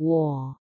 我